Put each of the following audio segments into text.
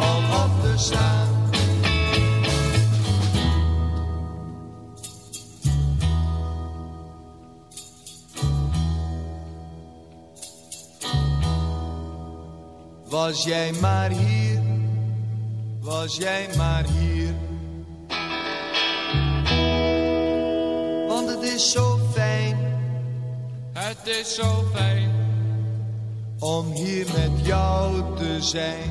om op te. Was jij maar hier, was jij maar hier. Want het is zo fijn Het is zo fijn, om hier met jou te zijn.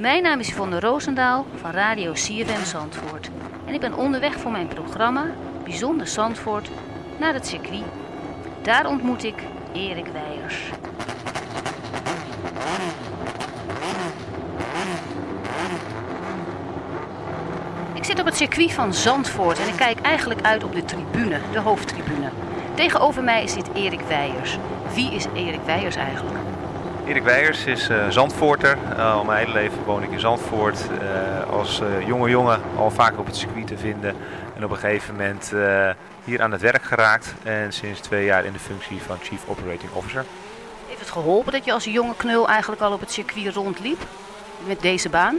Mijn naam is Yvonne Roosendaal van Radio CFM Zandvoort. En ik ben onderweg voor mijn programma Bijzonder Zandvoort naar het circuit. Daar ontmoet ik Erik Weijers. Ik zit op het circuit van Zandvoort en ik kijk eigenlijk uit op de tribune, de hoofdtribune. Tegenover mij zit Erik Weijers. Wie is Erik Weijers eigenlijk? Erik Weijers is uh, Zandvoorter. Uh, al mijn hele leven woon ik in Zandvoort. Uh, als jonge jongen al vaak op het circuit te vinden. En op een gegeven moment hier aan het werk geraakt. En sinds twee jaar in de functie van Chief Operating Officer. Heeft het geholpen dat je als jonge knul eigenlijk al op het circuit rondliep? Met deze baan?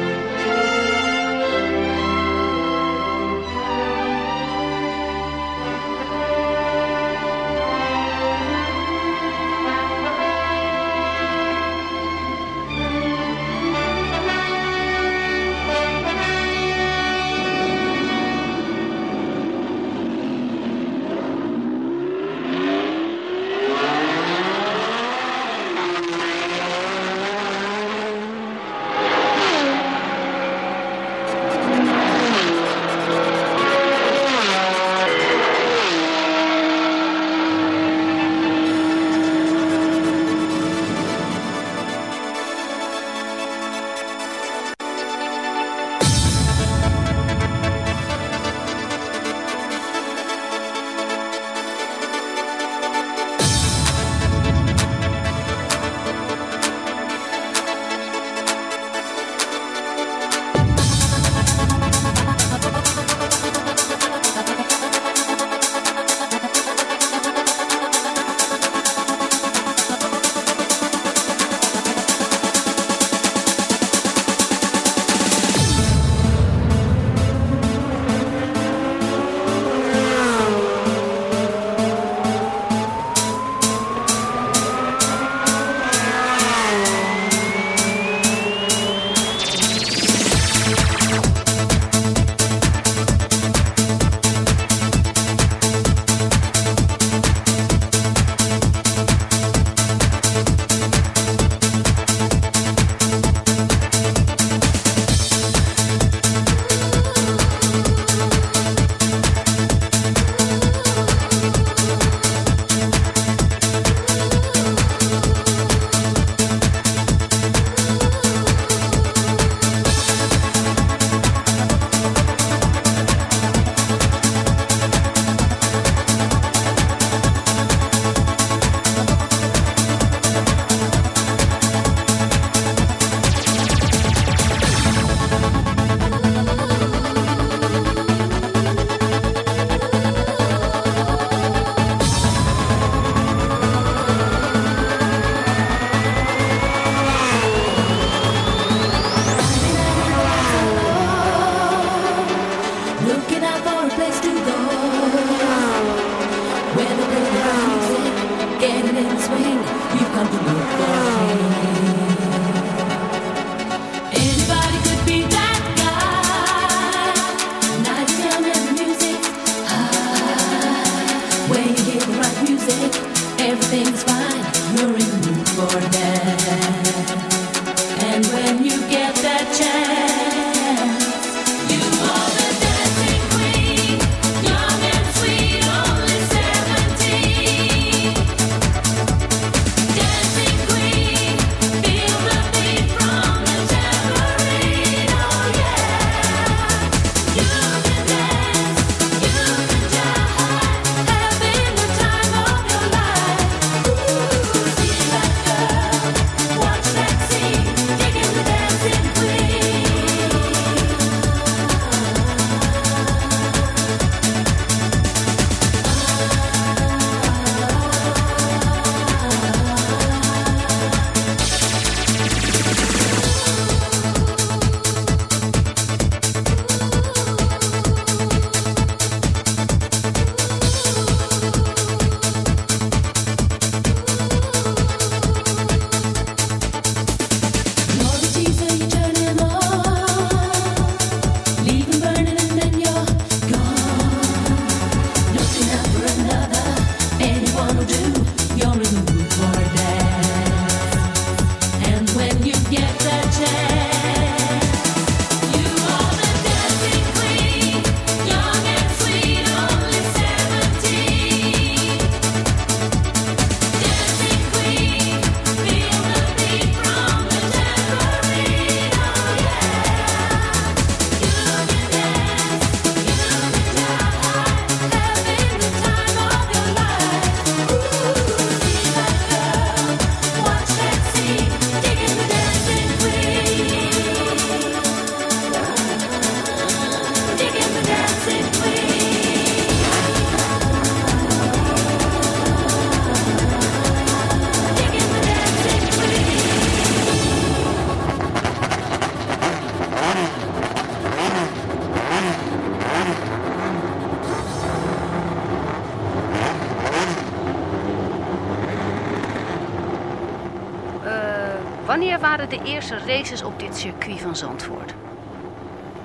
Races op dit circuit van Zandvoort?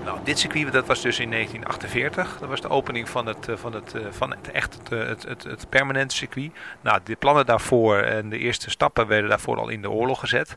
Nou, dit circuit dat was dus in 1948. Dat was de opening van het, eh, van het, eh, van het echt eh, het, het, het permanent circuit. Nou, de plannen daarvoor en de eerste stappen werden daarvoor al in de oorlog gezet.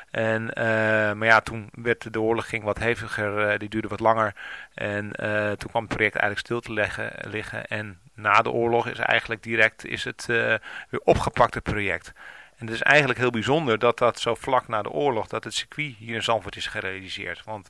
En, uh, maar ja, toen werd de oorlog ging wat heviger, uh, die duurde wat langer. En uh, toen kwam het project eigenlijk stil te leggen, liggen. En na de oorlog is eigenlijk direct is het weer opgepakt, het project. En het is eigenlijk heel bijzonder dat dat zo vlak na de oorlog, dat het circuit hier in Zandvoort is gerealiseerd. Want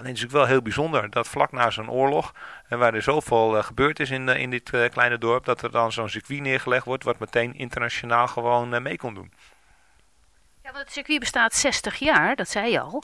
Alleen is het wel heel bijzonder dat vlak na zo'n oorlog, en waar er zoveel uh, gebeurd is in, in dit kleine dorp, dat er dan zo'n circuit neergelegd wordt, wat meteen internationaal gewoon mee kon doen. Ja, want het circuit bestaat 60 jaar, dat zei je al.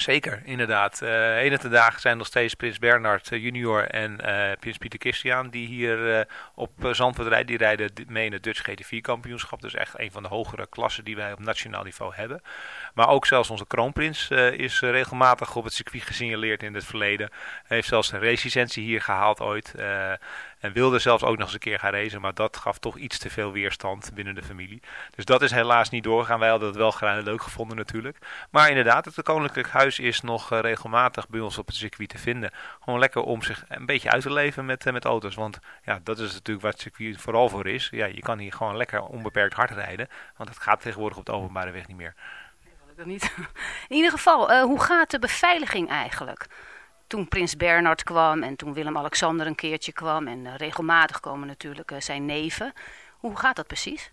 Zeker, inderdaad. Uh, ene te dagen zijn nog steeds Prins Bernhard uh, junior en uh, Prins Pieter Christian die hier op Zandvoort rijden. Die rijden mee in het Dutch GT4 kampioenschap. Dus echt een van de hogere klassen die wij op nationaal niveau hebben. Maar ook zelfs onze kroonprins is regelmatig op het circuit gesignaleerd in het verleden. Hij heeft zelfs een racelicentie hier gehaald ooit. En wilde zelfs ook nog eens een keer gaan racen, maar dat gaf toch iets te veel weerstand binnen de familie. Dus dat is helaas niet doorgegaan. Wij hadden het wel graag leuk gevonden natuurlijk. Maar inderdaad, het Koninklijk Huis is nog uh, regelmatig bij ons op het circuit te vinden. Gewoon lekker om zich een beetje uit te leven met, uh, met auto's. Want ja, dat is natuurlijk wat het circuit vooral voor is. Ja, je kan hier gewoon lekker onbeperkt hard rijden. Want dat gaat tegenwoordig op de openbare weg niet meer. Niet. In ieder geval, uh, hoe gaat de beveiliging eigenlijk? Toen Prins Bernhard kwam en toen Willem-Alexander een keertje kwam. En uh, regelmatig komen natuurlijk uh, zijn neven. Hoe gaat dat precies?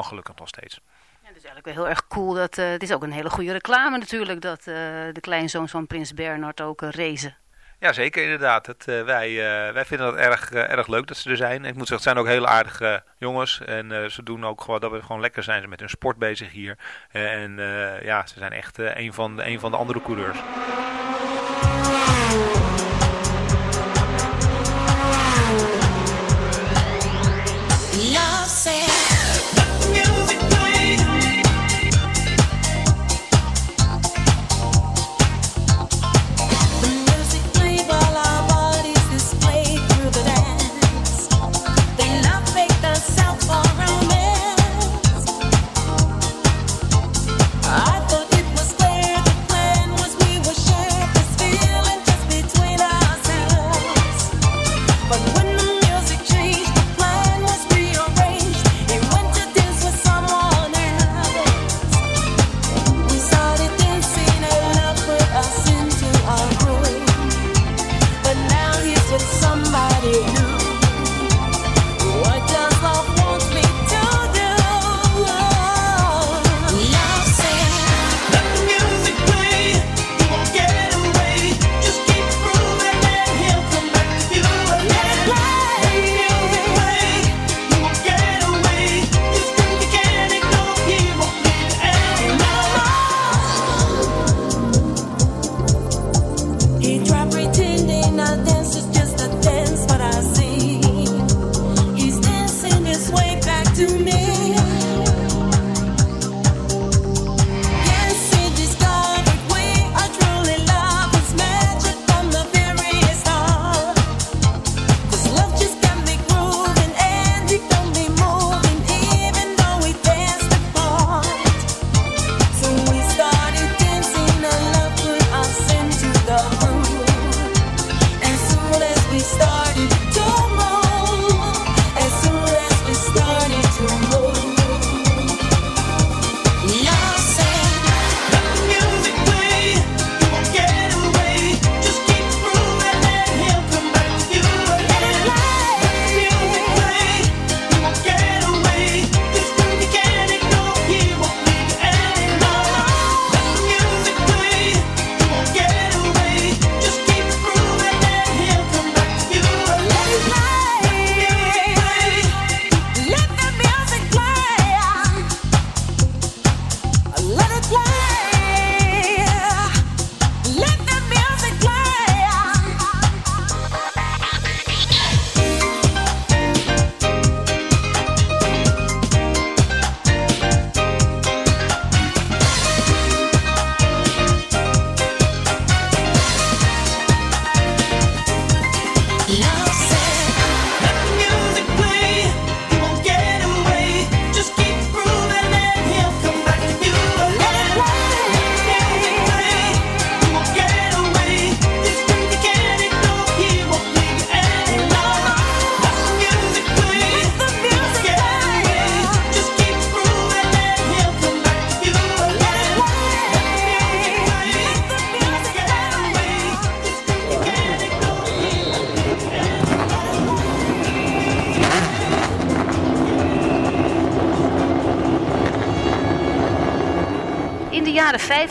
gelukkig nog steeds. Ja, het is eigenlijk wel heel erg cool. Dat, uh, het is ook een hele goede reclame natuurlijk dat uh, de kleinzoons van Prins Bernhard ook uh, racen. Ja, zeker inderdaad. Het, wij, wij vinden het erg, erg leuk dat ze er zijn. Ik moet zeggen, het zijn ook hele aardige jongens. En ze doen ook gewoon dat we gewoon lekker zijn ze met hun sport bezig hier. en ja, ze zijn echt een, van de, een van de andere coureurs.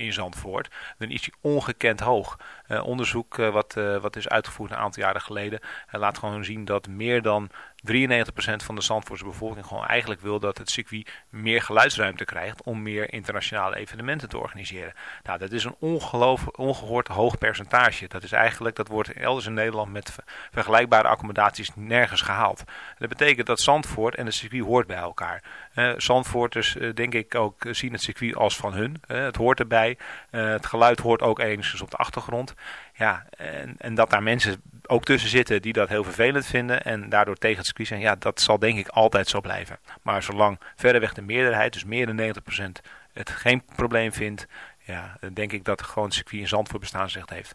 in Zandvoort, dan is die ongekend hoog. Eh, onderzoek eh, wat, eh, wat is uitgevoerd een aantal jaren geleden laat gewoon zien dat meer dan 93% van de Zandvoortse bevolking gewoon eigenlijk wil dat het circuit meer geluidsruimte krijgt om meer internationale evenementen te organiseren. Nou, dat is een ongehoord hoog percentage. Dat is eigenlijk, dat wordt elders in Nederland met ver- vergelijkbare accommodaties nergens gehaald. Dat betekent dat Zandvoort en het circuit hoort bij elkaar. Eh Zandvoorters, eh, denk ik, ook zien het circuit als van hun. Eh, het hoort erbij. Het geluid hoort ook enigszins op de achtergrond. Ja, en, en dat daar mensen ook tussen zitten die dat heel vervelend vinden en daardoor tegen het circuit zijn, ja, dat zal denk ik altijd zo blijven. Maar zolang verreweg de meerderheid, dus meer dan 90%, het geen probleem vindt, ja, denk ik dat gewoon het circuit in Zandvoort bestaansrecht heeft.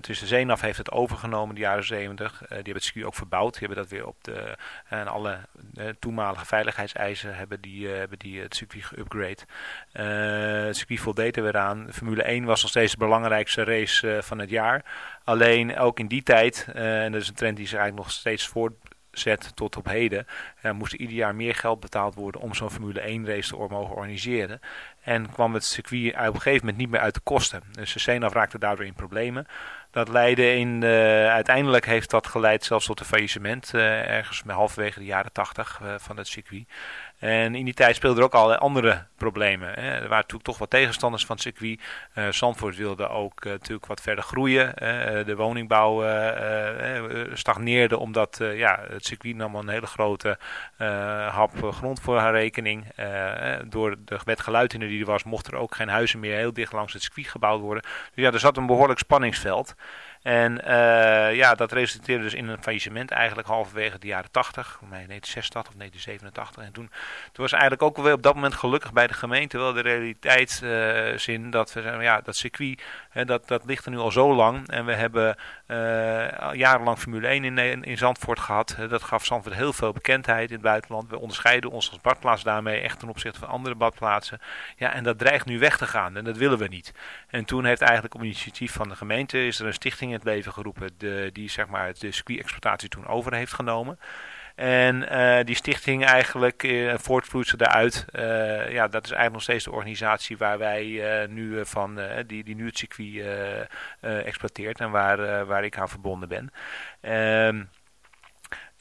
Dus de CENAF heeft het overgenomen in de jaren 70. die hebben het circuit ook verbouwd. Die hebben dat weer op de, en alle toenmalige veiligheidseisen hebben die, hebben die het circuit geüpgrade. Het circuit voldeed er weer aan. Formule 1 was nog steeds de belangrijkste race van het jaar. Alleen ook in die tijd, en dat is een trend die zich eigenlijk nog steeds voortzet tot op heden, moest ieder jaar meer geld betaald worden om zo'n Formule 1 race te mogen organiseren. En kwam het circuit op een gegeven moment niet meer uit de kosten. Dus de CNAF raakte daardoor in problemen. Dat leidde in, uiteindelijk heeft dat geleid zelfs tot een faillissement ergens halverwege de jaren 80 van het circuit. En in die tijd speelden er ook allerlei andere problemen. Hè. Er waren natuurlijk toch wat tegenstanders van het circuit. Uh, Zandvoort wilde ook uh, natuurlijk wat verder groeien. Uh, de woningbouw stagneerde omdat ja, het circuit nam een hele grote hap grond voor haar rekening. door de wet geluidhinder die er was, mochten er ook geen huizen meer heel dicht langs het circuit gebouwd worden. Dus ja, er zat een behoorlijk spanningsveld. En uh, ja, dat resulteerde dus in een faillissement eigenlijk halverwege de jaren 80, voor mij 1986 of 1987. En toen, toen was eigenlijk ook weer op dat moment gelukkig bij de gemeente wel de realiteitszin dat we ja, dat circuit, hè, dat, dat ligt er nu al zo lang. En we hebben uh, jarenlang Formule 1 in, in Zandvoort gehad. dat gaf Zandvoort heel veel bekendheid in het buitenland. We onderscheiden ons als badplaats daarmee echt ten opzichte van andere badplaatsen. Ja, en dat dreigt nu weg te gaan en dat willen we niet. En toen heeft eigenlijk op initiatief van de gemeente is er een stichting het leven geroepen de, die zeg maar de circuit-exploitatie toen over heeft genomen. En uh, die stichting eigenlijk uh, voortvloeit daaruit. Uh, ja, dat is eigenlijk nog steeds de organisatie waar wij nu van, die, die nu het circuit exploiteert en waar, waar ik aan verbonden ben.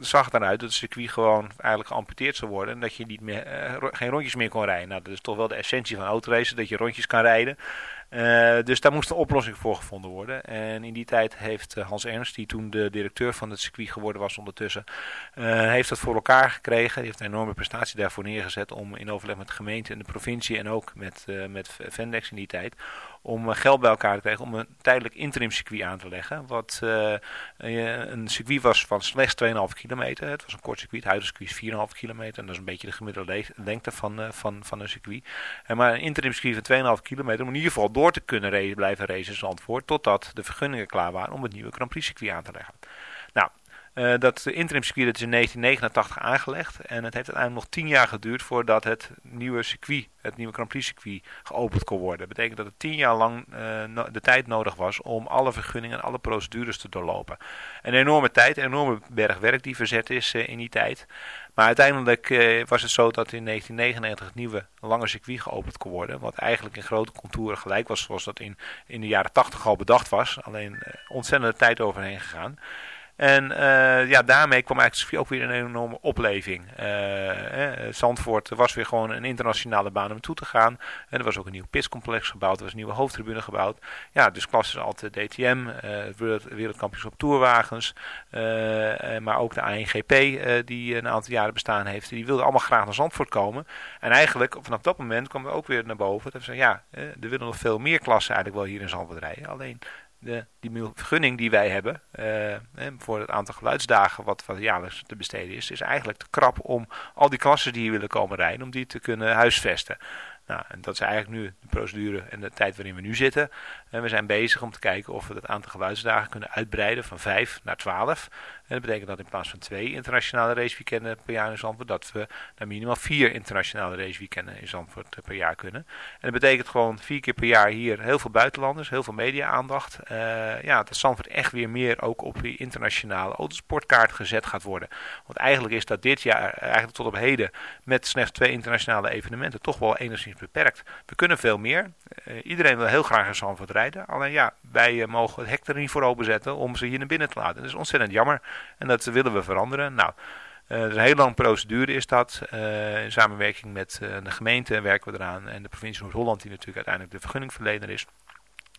zag eruit dat het circuit gewoon eigenlijk geamputeerd zou worden. En dat je niet meer, uh, geen rondjes meer kon rijden. Nou, dat is toch wel de essentie van autoracen, dat je rondjes kan rijden. Uh, dus daar moest een oplossing voor gevonden worden. En in die tijd heeft eh, Hans Ernst, die toen de directeur van het circuit geworden was ondertussen, uh, heeft dat voor elkaar gekregen. Die heeft een enorme prestatie daarvoor neergezet om in overleg met de gemeente en de provincie en ook met, uh, met Vendex in die tijd, om geld bij elkaar te krijgen om een tijdelijk interim circuit aan te leggen. Wat een circuit was van slechts 2,5 kilometer. Het was een kort circuit, het huidige circuit is 4,5 kilometer. En dat is een beetje de gemiddelde lengte van, van, van een circuit. En maar een interim circuit van 2,5 kilometer, om in ieder geval te kunnen blijven racen in Zandvoort. Totdat de vergunningen klaar waren om het nieuwe Grand Prix circuit aan te leggen. Nou, uh, dat interim circuit dat is in 1989 aangelegd. En het heeft uiteindelijk nog tien jaar geduurd voordat het nieuwe circuit, het nieuwe Grand Prix circuit, geopend kon worden. Dat betekent dat het tien jaar lang no de tijd nodig was om alle vergunningen en alle procedures te doorlopen. Een enorme tijd, een enorme berg werk die verzet is uh, in die tijd. Maar uiteindelijk uh, was het zo dat in 1999 het nieuwe lange circuit geopend kon worden. Wat eigenlijk in grote contouren gelijk was zoals dat in, in de jaren 80 al bedacht was. Alleen uh, ontzettende tijd overheen gegaan. En uh, ja, daarmee kwam eigenlijk ook weer een enorme opleving. Uh, eh, Zandvoort was weer gewoon een internationale baan om naartoe te gaan. En er was ook een nieuw pitscomplex gebouwd, er was een nieuwe hoofdtribune gebouwd. Ja, dus klassen de DTM, uh, wereldkampioenschap tourwagens, maar ook de ANGP die een aantal jaren bestaan heeft. Die wilden allemaal graag naar Zandvoort komen. En eigenlijk vanaf dat moment kwam er ook weer naar boven. Dat we zeiden, ja, er willen nog veel meer klassen eigenlijk wel hier in Zandvoort rijden. Alleen de, die vergunning die wij hebben uh, voor het aantal geluidsdagen wat, wat jaarlijks te besteden is, is eigenlijk te krap om al die klassen die hier willen komen rijden, om die te kunnen huisvesten. Nou, en dat is eigenlijk nu de procedure en de tijd waarin we nu zitten. En we zijn bezig om te kijken of we het aantal geluidsdagen kunnen uitbreiden van 5 naar 12. En dat betekent dat in plaats van twee internationale raceweekenden per jaar in Zandvoort, dat we naar minimaal vier internationale raceweekenden in Zandvoort per jaar kunnen. En dat betekent gewoon vier keer per jaar hier heel veel buitenlanders, heel veel media-aandacht. Uh, ja, dat Zandvoort echt weer meer ook op die internationale autosportkaart gezet gaat worden. Want eigenlijk is dat dit jaar, eigenlijk tot op heden, met slechts twee internationale evenementen, toch wel enigszins beperkt. We kunnen veel meer. Iedereen wil heel graag in Zandvoort Alleen ja, wij uh, mogen het hek er niet voor openzetten om ze hier naar binnen te laten. Dat is ontzettend jammer. En dat willen we veranderen. Nou, uh, een hele lange procedure is dat. Uh, in samenwerking met de gemeente werken we eraan. En de provincie Noord-Holland die natuurlijk uiteindelijk de vergunningverlener is.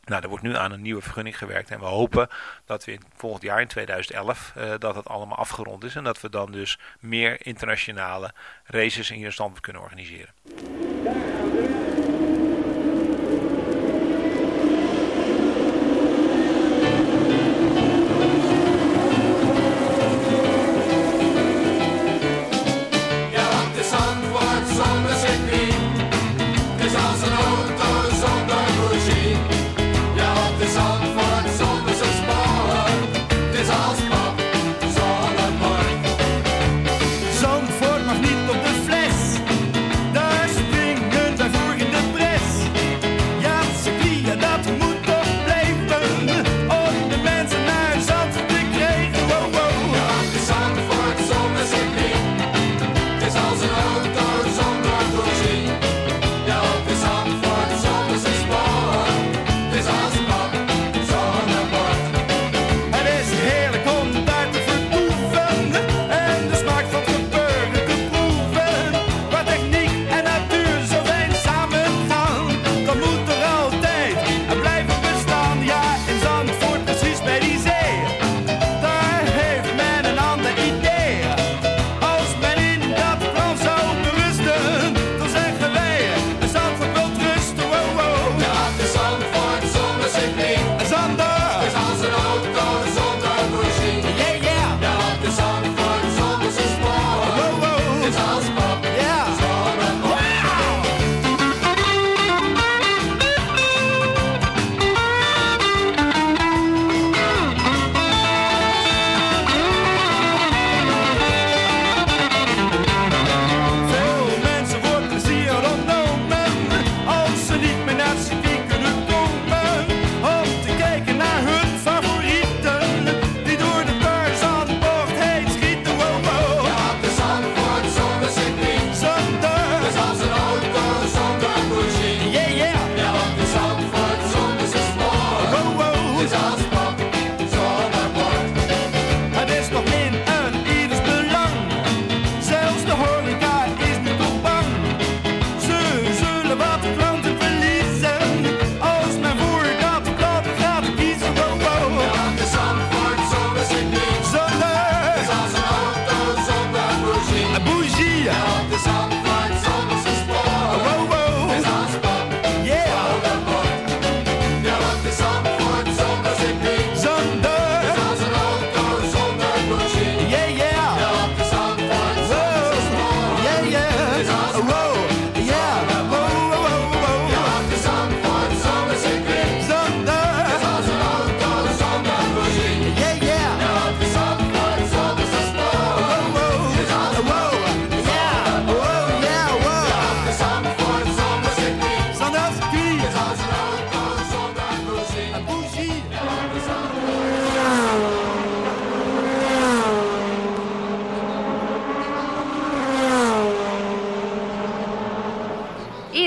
Nou, er wordt nu aan een nieuwe vergunning gewerkt. En we hopen dat we in volgend jaar, in 2011, dat het allemaal afgerond is. En dat we dan dus meer internationale races in stand kunnen organiseren.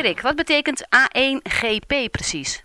Erik, wat betekent A1GP precies?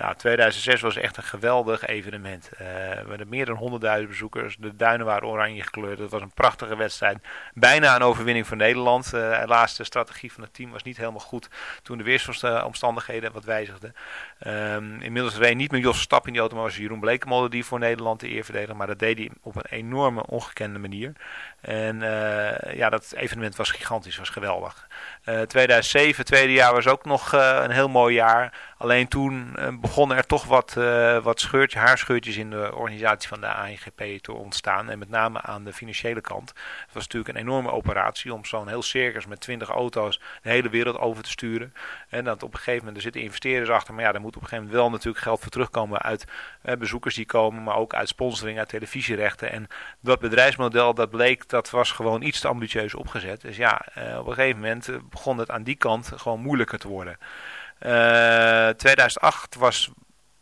Nou, 2006 was echt een geweldig evenement. Eh, we hadden meer dan 100.000 bezoekers. De duinen waren oranje gekleurd. Het was een prachtige wedstrijd. Bijna een overwinning voor Nederland. Eh, helaas, de strategie van het team was niet helemaal goed toen de weersomstandigheden wat wijzigden. Ehm, inmiddels reed niet meer Jos Verstappen in die auto, maar was Jeroen Blekemolen die voor Nederland de eer verdedigde. Maar dat deed hij op een enorme, ongekende manier. En eh, ja, dat evenement was gigantisch, was geweldig. Eh, 2007, tweede jaar, was ook nog eh, een heel mooi jaar. Alleen toen eh, begonnen er toch wat, eh, wat scheurtje, haarscheurtjes in de organisatie van de ANGP te ontstaan. En met name aan de financiële kant. Het was natuurlijk een enorme operatie om zo'n heel circus met 20 auto's de hele wereld over te sturen. En dat op een gegeven moment, er zitten investeerders achter. Maar ja, daar moet op een gegeven moment wel natuurlijk geld voor terugkomen uit eh, bezoekers die komen. Maar ook uit sponsoring, uit televisierechten. En dat bedrijfsmodel, dat bleek, dat was gewoon iets te ambitieus opgezet. Dus ja, op een gegeven moment begon het aan die kant gewoon moeilijker te worden. Eh, 2008 was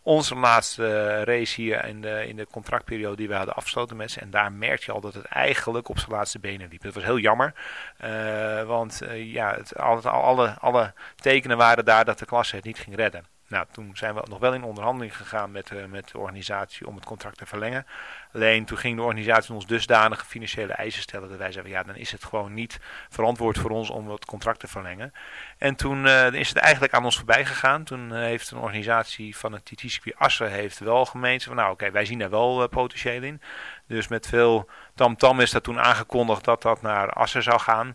onze laatste race hier in de, in de contractperiode die we hadden afgesloten met ze. En daar merkte je al dat het eigenlijk op zijn laatste benen liep. Dat was heel jammer. eh, want eh, ja, het, alle, alle, tekenen waren daar dat de klasse het niet ging redden. Nou, toen zijn we nog wel in onderhandeling gegaan met, eh, met de organisatie om het contract te verlengen. Alleen toen ging de organisatie ons dusdanige financiële eisen stellen dat wij zeiden, ja, dan is het gewoon niet verantwoord voor ons om het contract te verlengen. En toen eh, is het eigenlijk aan ons voorbij gegaan. Toen eh, heeft een organisatie van het TT-circuit Assen heeft wel gemeend van, nou oké, wij zien daar wel eh, potentieel in. Dus met veel tamtam is dat toen aangekondigd dat dat naar Assen zou gaan.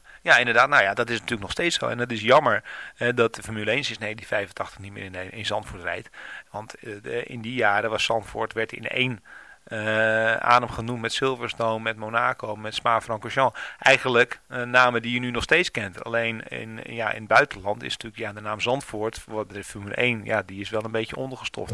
Ja, inderdaad. Nou ja, dat is natuurlijk nog steeds zo. En het is jammer dat de Formule 1 sinds 1985 niet meer in, Zandvoort rijdt. Want eh, de- in die jaren was Zandvoort werd in één eh, adem genoemd met Silverstone, met Monaco, met Spa-Francorchamps. Eigenlijk eh, namen die je nu nog steeds kent. Alleen in, ja, in het buitenland is natuurlijk ja, de naam Zandvoort, wat betreft Formule 1, ja, die is wel een beetje ondergestoft.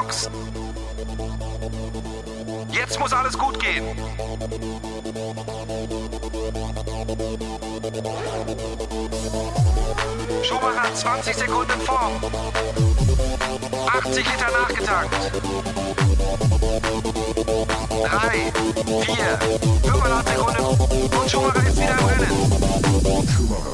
Box. Jetzt muss alles gut gehen. Schumacher 20 Sekunden vor. 80 Liter nachgetankt. 3, 4, 5,5 Sekunden und Schumacher ist wieder im Rennen. Schumacher.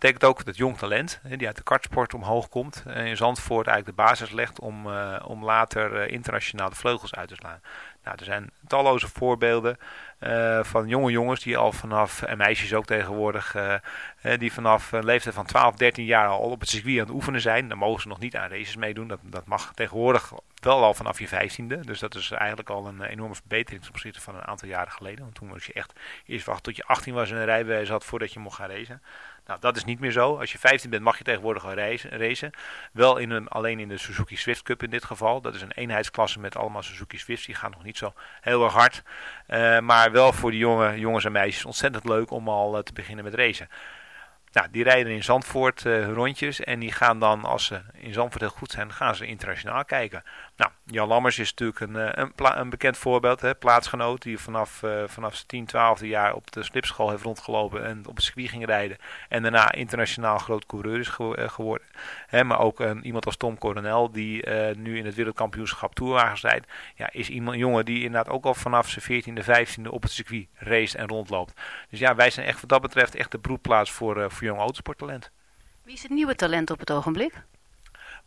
Betekent ook dat jong talent, die uit de kartsport omhoog komt, en in Zandvoort eigenlijk de basis legt om, eh, om later eh, internationaal de vleugels uit te slaan. Nou, er zijn talloze voorbeelden eh, van jonge jongens die al vanaf, en meisjes ook tegenwoordig, eh, eh, die vanaf een leeftijd van 12, 13 jaar al op het circuit aan het oefenen zijn. Dan mogen ze nog niet aan races meedoen. Dat, dat mag tegenwoordig wel al vanaf je 15e. Dus dat is eigenlijk al een enorme verbetering ten opzichte van een aantal jaren geleden. Want toen moest je echt eerst wachten tot je 18 was en een rijbewijs had voordat je mocht gaan racen. Nou, dat is niet meer zo. Als je 15 bent mag je tegenwoordig al racen. Wel in een, alleen in de Suzuki Swift Cup in dit geval. Dat is een eenheidsklasse met allemaal Suzuki Swifts. Die gaan nog niet zo heel erg hard. Eh, maar wel voor die jonge jongens en meisjes ontzettend leuk om al eh, te beginnen met racen. Nou, die rijden in Zandvoort eh, hun rondjes en die gaan dan, als ze in Zandvoort heel goed zijn, gaan ze internationaal kijken. Nou, Jan Lammers is natuurlijk een, eh, een, een bekend voorbeeld, hè, plaatsgenoot die vanaf, eh, vanaf zijn 10, 12 jaar op de slipschool heeft rondgelopen en op het circuit ging rijden. En daarna internationaal groot coureur is gewo- geworden. Hè, maar ook iemand als Tom Coronel, die eh, nu in het wereldkampioenschap toerwagens rijdt, ja, is iemand, jongen die inderdaad ook al vanaf zijn 14e, 15e op het circuit race en rondloopt. Dus ja, wij zijn echt wat dat betreft echt de broedplaats voor, eh, voor jong autosporttalent. Wie is het nieuwe talent op het ogenblik?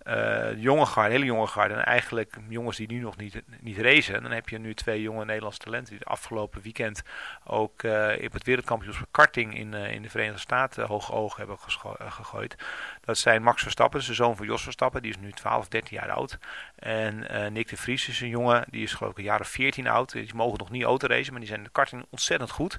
eh, jonge garde, hele jonge garde, en eigenlijk jongens die nu nog niet, niet racen, dan heb je nu twee jonge Nederlandse talenten die het afgelopen weekend ook eh op het wereldkampioenschap karting in, eh, in de Verenigde Staten hoog oog hebben gegooid. Dat zijn Max Verstappen, de zoon van Jos Verstappen, die is nu 12, 13 jaar oud. En Nick de Vries is een jongen, die is geloof ik een jaar of 14 oud. Die mogen nog niet autoracen, maar die zijn in de karting ontzettend goed.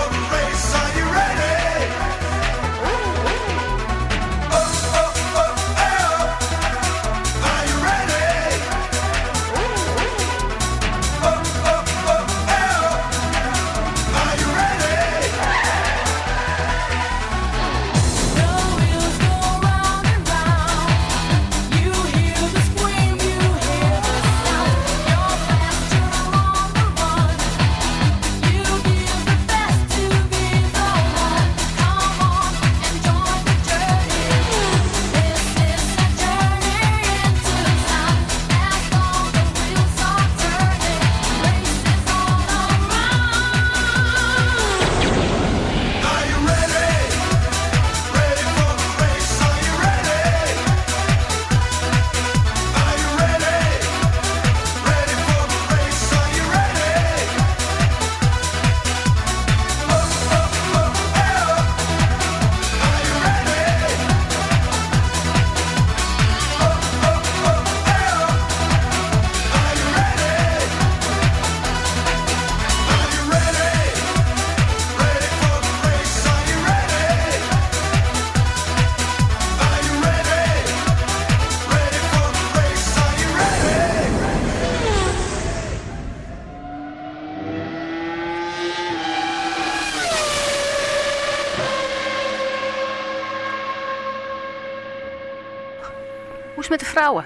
vrouwen?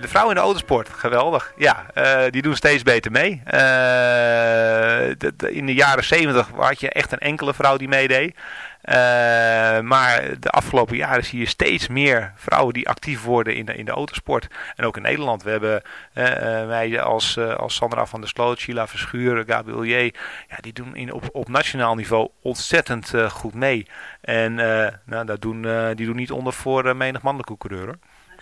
De vrouwen in de autosport, geweldig. Ja, uh, die doen steeds beter mee. Uh, de, de, in de jaren 70 had je echt een enkele vrouw die meedeed. Uh, maar de afgelopen jaren zie je steeds meer vrouwen die actief worden in de, in de autosport. En ook in Nederland. We hebben wij als, als Sandra van der Sloot, Sheila Verschuur, Gabriel J. Ja, die doen in, op, op nationaal niveau ontzettend goed mee. En nou, dat doen, die doen niet onder voor menig mannelijke coureur.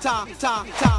Ta, ta, ta.